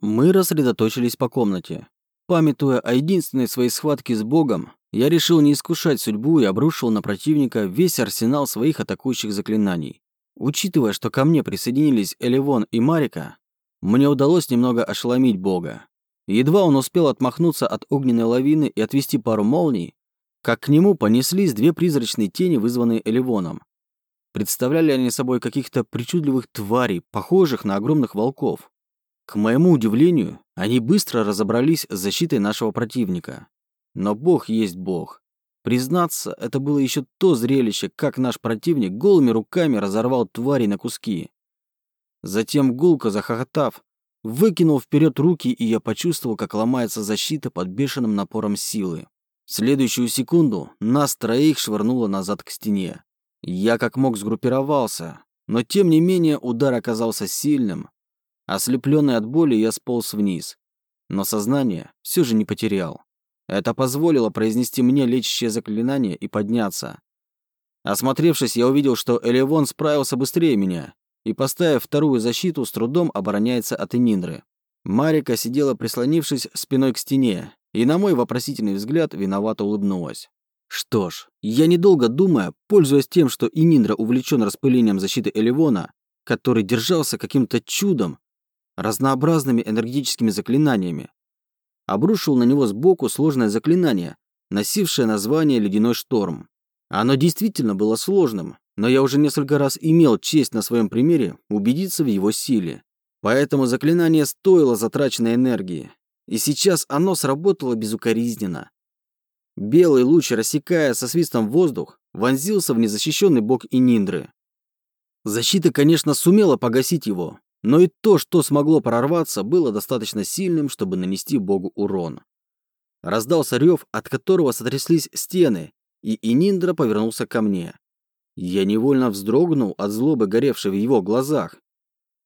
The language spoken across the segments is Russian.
Мы рассредоточились по комнате. Памятуя о единственной своей схватке с Богом, я решил не искушать судьбу и обрушил на противника весь арсенал своих атакующих заклинаний. Учитывая, что ко мне присоединились Элевон и Марика, мне удалось немного ошеломить Бога. Едва он успел отмахнуться от огненной лавины и отвести пару молний, как к нему понеслись две призрачные тени, вызванные Элевоном. Представляли они собой каких-то причудливых тварей, похожих на огромных волков. К моему удивлению, они быстро разобрались с защитой нашего противника. Но бог есть бог. Признаться, это было еще то зрелище, как наш противник голыми руками разорвал твари на куски. Затем гулко захохотав, выкинул вперед руки, и я почувствовал, как ломается защита под бешеным напором силы. В следующую секунду нас троих швырнуло назад к стене. Я как мог сгруппировался, но тем не менее удар оказался сильным, Ослепленный от боли, я сполз вниз. Но сознание все же не потерял. Это позволило произнести мне лечащее заклинание и подняться. Осмотревшись, я увидел, что Элевон справился быстрее меня и, поставив вторую защиту, с трудом обороняется от Эниндры. Марика сидела, прислонившись спиной к стене, и на мой вопросительный взгляд виновато улыбнулась. Что ж, я недолго думая, пользуясь тем, что Ининдра увлечен распылением защиты Элевона, который держался каким-то чудом, разнообразными энергетическими заклинаниями. Обрушил на него сбоку сложное заклинание, носившее название «Ледяной шторм». Оно действительно было сложным, но я уже несколько раз имел честь на своем примере убедиться в его силе. Поэтому заклинание стоило затраченной энергии. И сейчас оно сработало безукоризненно. Белый луч, рассекая со свистом воздух, вонзился в незащищенный бок Ининдры. Защита, конечно, сумела погасить его, но и то, что смогло прорваться, было достаточно сильным, чтобы нанести богу урон. Раздался рев, от которого сотряслись стены, и Ининдра повернулся ко мне. Я невольно вздрогнул от злобы, горевшей в его глазах.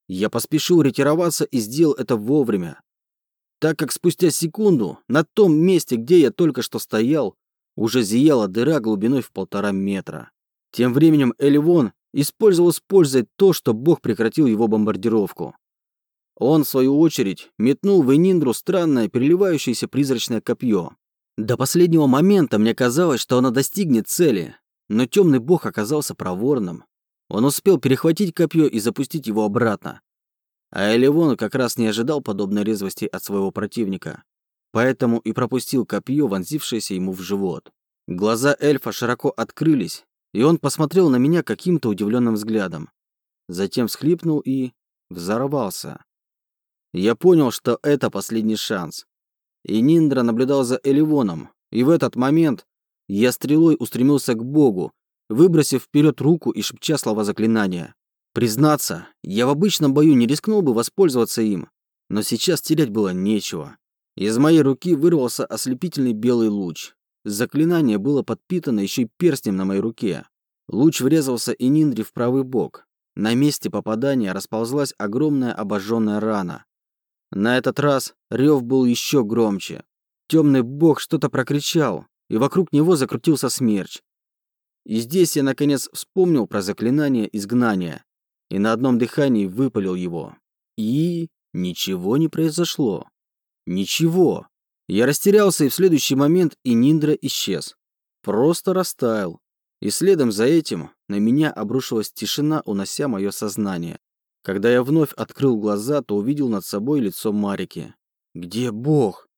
Я поспешил ретироваться и сделал это вовремя, так как спустя секунду на том месте, где я только что стоял, уже зияла дыра глубиной в полтора метра. Тем временем Эльвон использовал с пользой то, что Бог прекратил его бомбардировку. Он, в свою очередь, метнул в Эниндру странное переливающееся призрачное копье. До последнего момента мне казалось, что оно достигнет цели, но темный бог оказался проворным. Он успел перехватить копье и запустить его обратно. А Элевон как раз не ожидал подобной резвости от своего противника, поэтому и пропустил копье, вонзившееся ему в живот. Глаза эльфа широко открылись, и он посмотрел на меня каким-то удивленным взглядом. Затем всхлипнул и... взорвался. Я понял, что это последний шанс. И Ниндра наблюдал за Эливоном, и в этот момент я стрелой устремился к Богу, выбросив вперед руку и шепча слова заклинания. Признаться, я в обычном бою не рискнул бы воспользоваться им, но сейчас терять было нечего. Из моей руки вырвался ослепительный белый луч. Заклинание было подпитано еще и перстнем на моей руке. Луч врезался и Ниндри в правый бок. На месте попадания расползлась огромная обожженная рана. На этот раз рев был еще громче. Темный бог что-то прокричал, и вокруг него закрутился смерч. И здесь я, наконец, вспомнил про заклинание изгнания и на одном дыхании выпалил его. И ничего не произошло. Ничего. Я растерялся, и в следующий момент и Ниндра исчез. Просто растаял. И следом за этим на меня обрушилась тишина, унося мое сознание. Когда я вновь открыл глаза, то увидел над собой лицо Марики. «Где Бог?»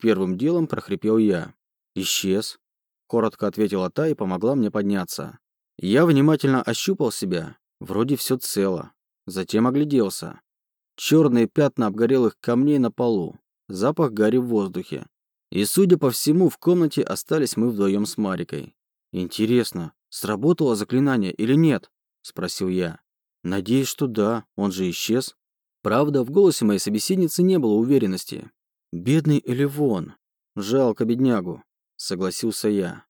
Первым делом прохрипел я. «Исчез», — коротко ответила та и помогла мне подняться. Я внимательно ощупал себя. Вроде все цело. Затем огляделся. Черные пятна обгорелых камней на полу запах гари в воздухе. И, судя по всему, в комнате остались мы вдвоем с Марикой. «Интересно, сработало заклинание или нет?» – спросил я. «Надеюсь, что да, он же исчез». Правда, в голосе моей собеседницы не было уверенности. «Бедный Элевон. Жалко беднягу», – согласился я.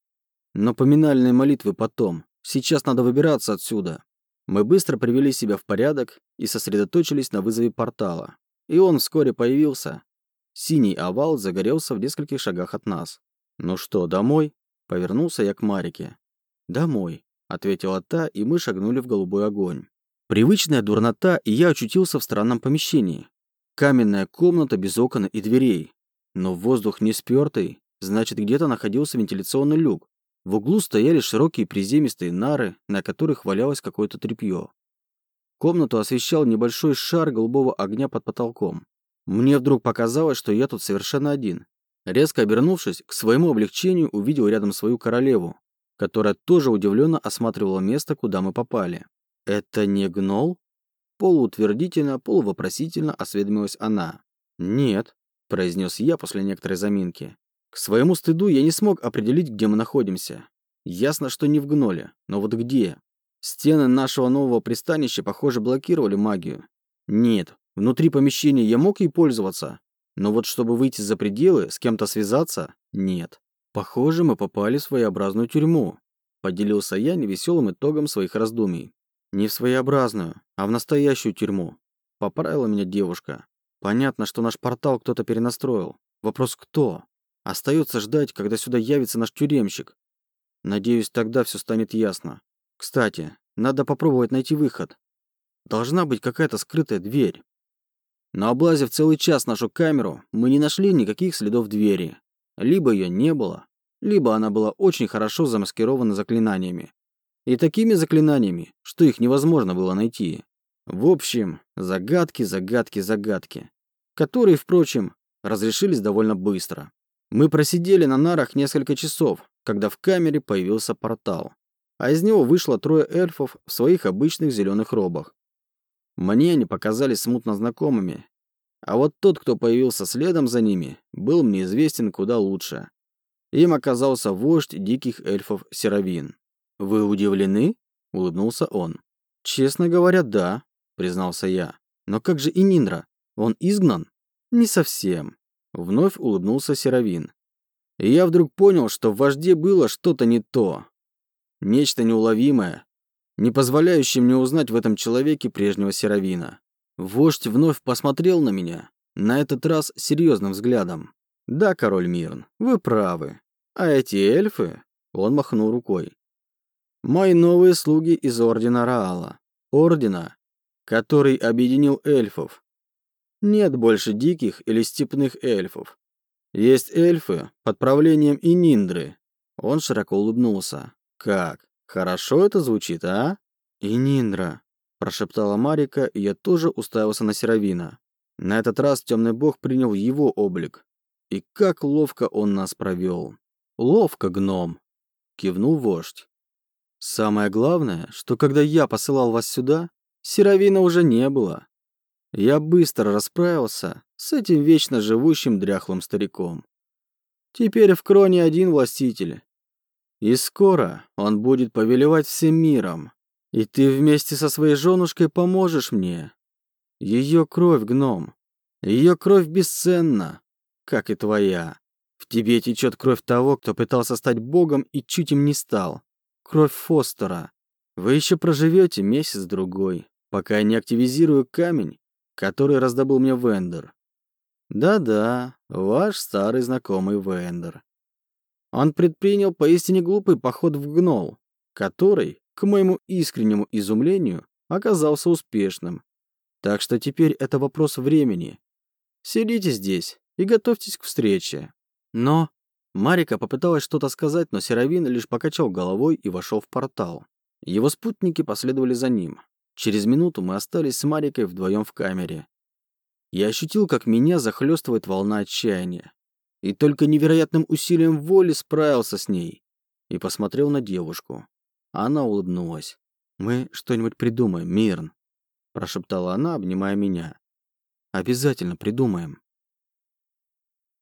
«Но поминальные молитвы потом. Сейчас надо выбираться отсюда». Мы быстро привели себя в порядок и сосредоточились на вызове портала. И он вскоре появился, Синий овал загорелся в нескольких шагах от нас. «Ну что, домой?» — повернулся я к Марике. «Домой», — ответила та, и мы шагнули в голубой огонь. Привычная дурнота, и я очутился в странном помещении. Каменная комната без окон и дверей. Но воздух не спёртый, значит, где-то находился вентиляционный люк. В углу стояли широкие приземистые нары, на которых валялось какое-то тряпье. Комнату освещал небольшой шар голубого огня под потолком. Мне вдруг показалось, что я тут совершенно один. Резко обернувшись, к своему облегчению увидел рядом свою королеву, которая тоже удивленно осматривала место, куда мы попали. «Это не гнол?» Полуутвердительно, полувопросительно осведомилась она. «Нет», – произнес я после некоторой заминки. К своему стыду я не смог определить, где мы находимся. Ясно, что не в гноле, но вот где? Стены нашего нового пристанища, похоже, блокировали магию. Нет, внутри помещения я мог ей пользоваться, но вот чтобы выйти за пределы, с кем-то связаться, нет. Похоже, мы попали в своеобразную тюрьму. Поделился я невеселым итогом своих раздумий. Не в своеобразную, а в настоящую тюрьму. Поправила меня девушка. Понятно, что наш портал кто-то перенастроил. Вопрос кто? Остается ждать, когда сюда явится наш тюремщик. Надеюсь, тогда все станет ясно. Кстати, надо попробовать найти выход. Должна быть какая-то скрытая дверь. Но облазив целый час нашу камеру, мы не нашли никаких следов двери. Либо ее не было, либо она была очень хорошо замаскирована заклинаниями. И такими заклинаниями, что их невозможно было найти. В общем, загадки, загадки, загадки. Которые, впрочем, разрешились довольно быстро. Мы просидели на нарах несколько часов, когда в камере появился портал. А из него вышло трое эльфов в своих обычных зеленых робах. Мне они показались смутно знакомыми. А вот тот, кто появился следом за ними, был мне известен куда лучше. Им оказался вождь диких эльфов Серовин. «Вы удивлены?» — улыбнулся он. «Честно говоря, да», — признался я. «Но как же Ининдра? Он изгнан?» «Не совсем», — вновь улыбнулся Серовин. И я вдруг понял, что в вожде было что-то не то. Нечто неуловимое, не позволяющее мне узнать в этом человеке прежнего Серовина. Вождь вновь посмотрел на меня, на этот раз серьезным взглядом. «Да, король Мирн, вы правы. А эти эльфы...» Он махнул рукой. Мои новые слуги из Ордена Раала. Ордена, который объединил эльфов. Нет больше диких или степных эльфов. Есть эльфы под правлением Ининдры. Он широко улыбнулся. Как? Хорошо это звучит, а? Ининдра, прошептала Марика, и я тоже уставился на Серовина. На этот раз темный бог принял его облик. И как ловко он нас провел. Ловко, гном, кивнул вождь. Самое главное, что когда я посылал вас сюда, Серовина уже не было. Я быстро расправился с этим вечно живущим дряхлым стариком. Теперь в Кроне один властитель. И скоро он будет повелевать всем миром. И ты вместе со своей женушкой поможешь мне. Ее кровь, гном. Ее кровь бесценна, как и твоя. В тебе течет кровь того, кто пытался стать богом и чуть им не стал. Кровь Фостера. Вы еще проживете месяц-другой, пока я не активизирую камень, который раздобыл мне Вендер. Да-да, ваш старый знакомый Вендер. Он предпринял поистине глупый поход в Гнол, который, к моему искреннему изумлению, оказался успешным. Так что теперь это вопрос времени. Сидите здесь и готовьтесь к встрече. Но Марика попыталась что-то сказать, но Серовин лишь покачал головой и вошел в портал. Его спутники последовали за ним. Через минуту мы остались с Марикой вдвоем в камере. Я ощутил, как меня захлестывает волна отчаяния. И только невероятным усилием воли справился с ней. И посмотрел на девушку. Она улыбнулась. «Мы что-нибудь придумаем, Мирн», – прошептала она, обнимая меня. «Обязательно придумаем».